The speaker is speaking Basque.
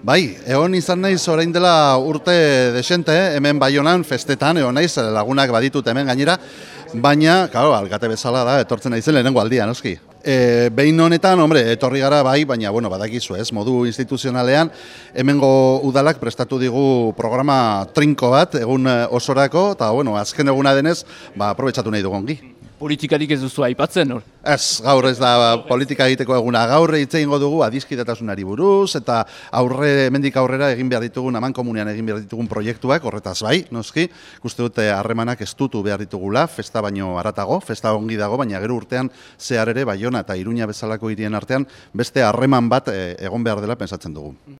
Bai, egon izan naiz orain dela urte desente, hemen baionan, festetan, egon naiz, lagunak baditut hemen gainera, baina, claro, alkate bezala da, etortzen naizen lehenengo aldia, noski. E, behin honetan, hombre, etorri gara bai, baina, bueno, badakizu ez, modu instituzionalean, hemengo udalak prestatu digu programa trinko bat, egun eh, osorako, eta, bueno, azken eguna denez, ba, aprobetsatu nahi dugongi. Politikarik ez duzu aipatzen, hor? Ez, gaur ez da politika egiteko eguna. Gaur hitz egingo dugu adiskidetasunari buruz eta aurre hemendik aurrera egin behar ditugun aman komunean egin behar ditugun proiektuak horretaz bai, noski. Guste dute harremanak estutu behar ditugula, festa baino haratago, festa ongi dago, baina gero urtean zehar ere Baiona eta Iruña bezalako hirien artean beste harreman bat eh, egon behar dela pensatzen dugu.